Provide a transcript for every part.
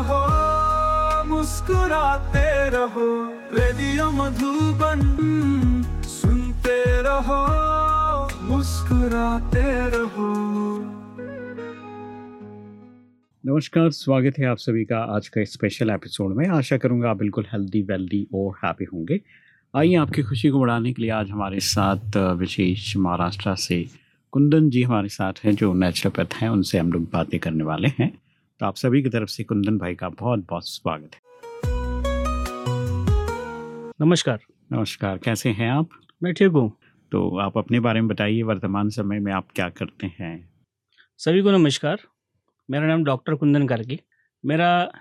रहो, मुस्कुराते रहो, रेडियो मधुबन सुनते रहो, मुस्कुराते रहो। नमस्कार, स्वागत है आप सभी का आज का स्पेशल एपिसोड में। आशा करूँगा आप बिल्कुल हेल्दी वेल्दी और हैप्पी होंगे। आइए आपकी खुशी को बढ़ाने के लिए आज हमारे साथ विशेष महाराष्ट्र से कुंदन जी हमारे साथ हैं, जो नेचुरोपैथ हैं, उनसे हम लोग बातें करने वाले हैं। तो आप सभी की तरफ़ से कुंदन भाई का बहुत बहुत स्वागत है। नमस्कार। नमस्कार कैसे हैं आप? मैं ठीक हूँ। तो आप अपने बारे में बताइए वर्तमान समय में आप क्या करते हैं? सभी को नमस्कार। मेरा नाम डॉक्टर कुंदन कार्की मेरा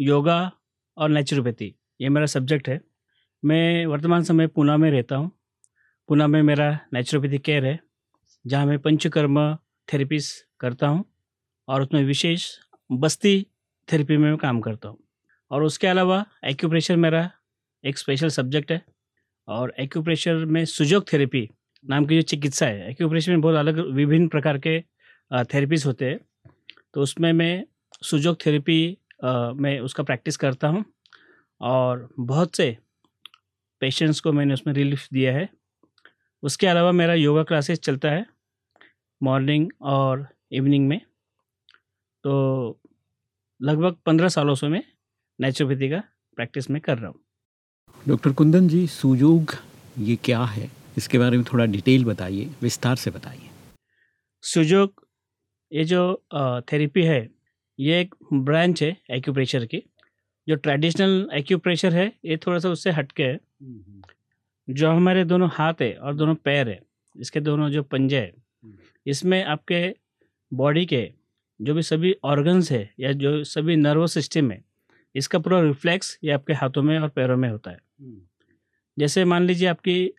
योगा और नेचुरोपैथी ये मेरा सब्जेक्ट है। मैं वर्तमान समय पूना में रहता हूँ। पूना में मेरा नेचुरोपैथी केयर है जहाँ मैं पंचकर्म थेरेपीज करता हूँ और उसमें विशेष बस्ती थेरेपी में मैं काम करता हूँ। और उसके अलावा एक्यूप्रेशर मेरा एक स्पेशल सब्जेक्ट है। और एक्यूप्रेशर में सुजोग थेरेपी नाम की जो चिकित्सा है एक्यूप्रेशर में बहुत अलग विभिन्न प्रकार के थेरेपीज होते हैं। तो उसमें मैं सुजोग थेरेपी में उसका प्रैक्टिस करता हूँ। और बहुत से पेशेंट्स को मैंने उसमें रिलीफ दिया है। उसके अलावा मेरा योगा क्लासेस चलता है मॉर्निंग और इवनिंग में। तो लगभग पंद्रह सालों से मैं नेचुरोपैथी का प्रैक्टिस में कर रहा हूँ। डॉक्टर कुंदन जी सुयोग ये क्या है? इसके बारे में थोड़ा डिटेल बताइए विस्तार से बताइए। सुजोग ये जो थेरेपी है ये एक ब्रांच है एक्यूप्रेशर की। जो ट्रेडिशनल एक्यूप्रेशर है ये थोड़ा सा उससे हटके है। जो हमारे दोनों हाथ है और दोनों पैर है इसके दोनों जो पंजे है इसमें आपके बॉडी के जो भी सभी ऑर्गन्स है या जो सभी नर्वस सिस्टम है इसका पूरा रिफ्लेक्स ये आपके हाथों में और पैरों में होता है। जैसे मान लीजिए आपकी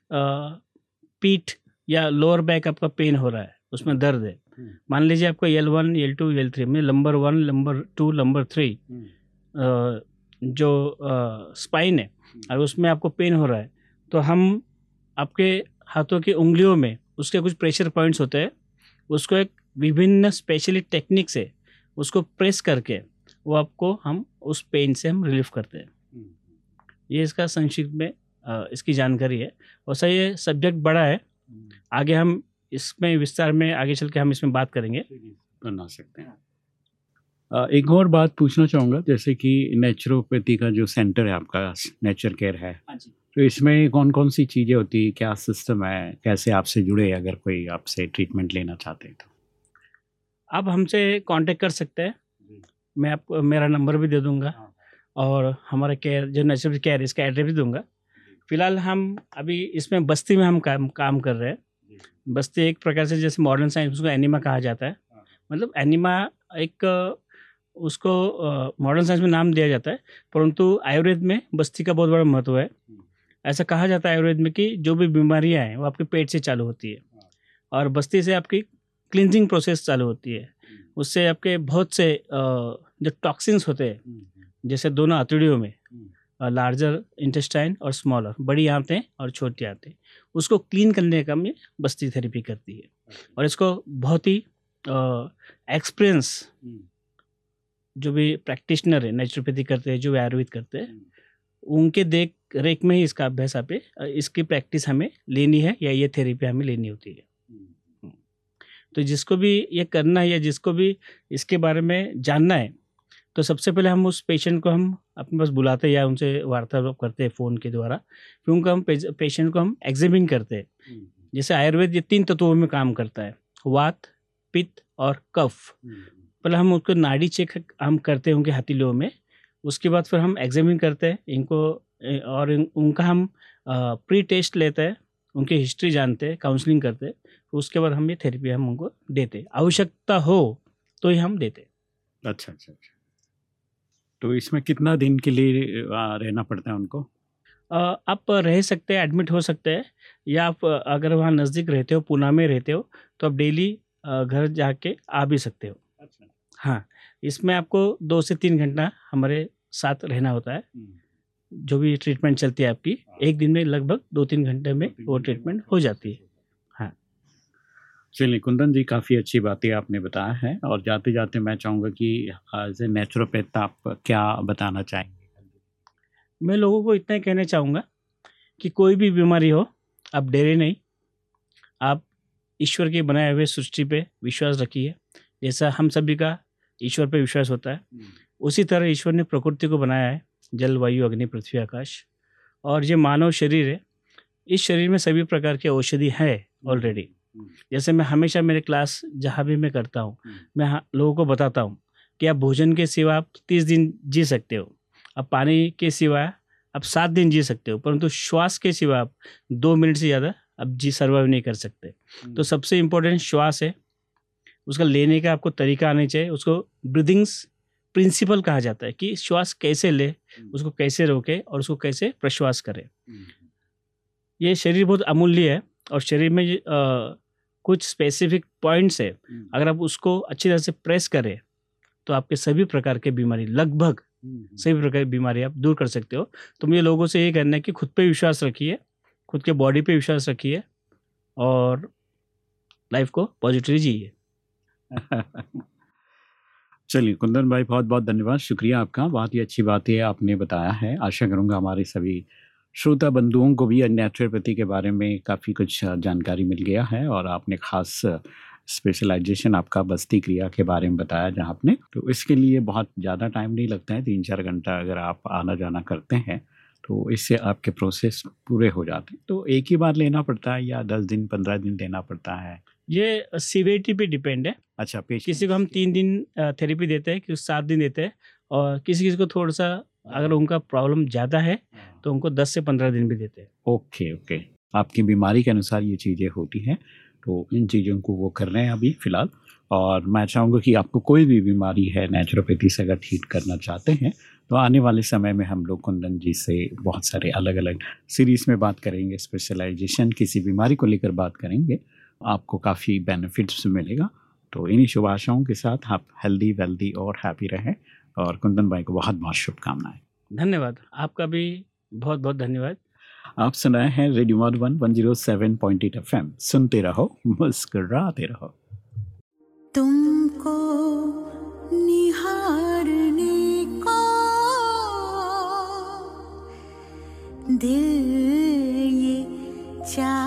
पीठ या लोअर बैक आपका पेन हो रहा है उसमें दर्द है। हम्म। मान लीजिए आपको L one L two L three में number one number two number three जो स्पाइन है और उसमें आपको पेन हो रहा है तो हम आपके हाथों की उंगलियों में उसके कुछ प्रेशर पॉइंट्स होते हैं उसको एक विभिन्न स्पेशली टेक्निक से उसको प्रेस करके वो आपको हम उस पेन से हम रिलीफ करते हैं। ये इसका संक्षिप्त में इसकी जानकारी है। वैसा ये सब्जेक्ट बड़ा है। आगे हम इसमें विस्तार में आगे चल के हम इसमें बात करेंगे। बना सकते हैं। एक और बात पूछना चाहूँगा जैसे कि नेचुरोपैथी का जो सेंटर है आपका नेचर केयर है। तो इसमें कौन कौन सी चीज़ें होती है? क्या सिस्टम है? कैसे आपसे जुड़े अगर कोई आपसे ट्रीटमेंट लेना चाहते हैं तो। आप हमसे कांटेक्ट कर सकते हैं। मैं आपको मेरा नंबर भी दे दूँगा हाँ। और हमारा केयर जो नेचुरल केयर इसका एड्रेस भी दूँगा। फ़िलहाल हम अभी इसमें बस्ती में हम काम काम कर रहे हैं। बस्ती एक प्रकार से जैसे मॉडर्न साइंस उसको एनिमा कहा जाता है। हाँ। मतलब एनिमा एक उसको मॉडर्न साइंस में नाम दिया जाता है परंतु आयुर्वेद में बस्ती का बहुत बड़ा महत्व है। ऐसा कहा जाता है आयुर्वेद में कि जो भी बीमारियाँ हैं वो आपके पेट से चालू होती है। और बस्ती से आपकी क्लिनजिंग प्रोसेस चालू होती है। उससे आपके बहुत से जो टॉक्सिन्स होते हैं जैसे दोनों आंतड़ियों में लार्जर इंटेस्टाइन और स्मॉलर बड़ी आंतें और छोटी आंतें उसको क्लीन करने का में बस्ती थेरेपी करती है। और इसको बहुत ही एक्सपीरियंस जो भी प्रैक्टिशनर है नेचुरोपैथी करते हैं जो भी आयुर्वेद करते हैं उनके देख रेख में ही इसका अभ्यास आप इसकी प्रैक्टिस हमें लेनी है या ये थेरेपी हमें लेनी होती है। तो जिसको भी ये करना है या जिसको भी इसके बारे में जानना है तो सबसे पहले हम उस पेशेंट को हम अपने पास बुलाते हैं या उनसे वार्तालाप करते हैं फ़ोन के द्वारा। फिर उनको हम पेशेंट को हम एग्जामिन करते हैं। जैसे आयुर्वेद ये तीन तत्वों में काम करता है वात पित्त और कफ। पहले हम उसको नाड़ी चेक हम करते हैं उनके हथेलियों में उसके बाद फिर हम एग्जामिन करते हैं इनको और उनका हम प्री टेस्ट लेते हैं। उनकी हिस्ट्री जानते हैं काउंसलिंग करते हैं उसके बाद हम ये थेरेपी हम उनको देते। आवश्यकता हो तो ही हम देते। अच्छा अच्छा अच्छा। तो इसमें कितना दिन के लिए रहना पड़ता है उनको? आप रह सकते हैं एडमिट हो सकते हैं या आप अगर वहाँ नज़दीक रहते हो पूना में रहते हो तो आप डेली घर जाके आ भी सकते हो। अच्छा। हाँ इसमें आपको दो से तीन घंटा हमारे साथ रहना होता है। जो भी ट्रीटमेंट चलती है आपकी एक दिन में लगभग दो तीन घंटे में वो ट्रीटमेंट हो जाती है। हाँ। चलिए कुंदन जी काफ़ी अच्छी बातें आपने बताया है और जाते जाते मैं चाहूँगा कि एज ए नेचुरोपैथ आप क्या बताना चाहेंगे? मैं लोगों को इतना ही कहना चाहूँगा कि कोई भी बीमारी हो आप डरे नहीं। आप ईश्वर के बनाए हुए सृष्टि पे विश्वास रखिए। जैसा हम सभी का ईश्वर पे विश्वास होता है उसी तरह ईश्वर ने प्रकृति को बनाया है। जल वायु अग्नि पृथ्वी आकाश और ये मानव शरीर है इस शरीर में सभी प्रकार की औषधि है ऑलरेडी जैसे मैं हमेशा मेरे क्लास जहाँ भी मैं करता हूँ मैं हाँ- लोगों को बताता हूँ कि आप भोजन के सिवा आप तीस दिन जी सकते हो आप पानी के सिवा आप सात दिन जी सकते हो परंतु श्वास के सिवा आप दो मिनट से ज़्यादा आप जी सर्वाइव नहीं कर सकते। तो सबसे इम्पोर्टेंट श्वास है उसका लेने का आपको तरीका आना चाहिए उसको ब्रीदिंग्स प्रिंसिपल कहा जाता है कि श्वास कैसे ले उसको कैसे रोके और उसको कैसे प्रश्वास करे। ये शरीर बहुत अमूल्य है और शरीर में अ, कुछ स्पेसिफिक पॉइंट्स है। अगर आप उसको अच्छी तरह से प्रेस करें तो आपके सभी प्रकार के बीमारी लगभग सभी प्रकार की बीमारी आप दूर कर सकते हो। तो मुझे लोगों से ये कहना है कि खुद पे विश्वास रखिए खुद के बॉडी पे विश्वास रखिए और लाइफ को पॉजिटिवली जिए। चलिए, कुंदन भाई, बहुत बहुत धन्यवाद। शुक्रिया आपका। बहुत ही अच्छी बात है आपने बताया है। आशा करूँगा हमारे सभी श्रोता बंधुओं को भी नेचुरोपैथी के बारे में काफ़ी कुछ जानकारी मिल गया है और आपने खास स्पेशलाइजेशन, आपका बस्ती क्रिया के बारे में बताया जहाँ आपने। तो इसके लिए बहुत ज़्यादा टाइम नहीं लगता है तीन चार घंटा अगर आप आना जाना करते हैं तो इससे आपके प्रोसेस पूरे हो जाते हैं। तो एक ही बार लेना पड़ता है या दस दिन, पंद्रह दिन लेना पड़ता है? ये सीवियरिटी पे डिपेंड है। अच्छा पेश किसी को हम तीन दिन थेरेपी देते हैं किसी सात दिन देते हैं और किसी किसी को थोड़ा सा अगर उनका प्रॉब्लम ज़्यादा है तो उनको दस से पंद्रह दिन भी देते हैं। Okay okay. आपकी बीमारी के अनुसार ये चीज़ें होती हैं तो इन चीज़ों को वो कर रहे हैं अभी फ़िलहाल और मैं चाहूँगा कि आपको कोई भी बीमारी है नेचुरोपैथी से अगर ठीक करना चाहते हैं तो आने वाले समय में हम लोग कुंदन जी से बहुत सारे अलग अलग सीरीज़ में बात करेंगे स्पेशलाइजेशन किसी बीमारी को लेकर बात करेंगे आपको काफ़ी बेनिफिट्स मिलेगा। तो इन्हीं शुभ आशाओं के साथ आप हेल्दी वेल्दी और हैप्पी रहें और कुंदन भाई को बहुत बहुत शुभकामनाएँ। धन्यवाद। आपका भी बहुत बहुत धन्यवाद। आप सुनाए हैं radio Madhuban one one zero seven point eight F M सुनते रहो मुस्कराते रहो। तुमको निहारने को दिल ये चाहता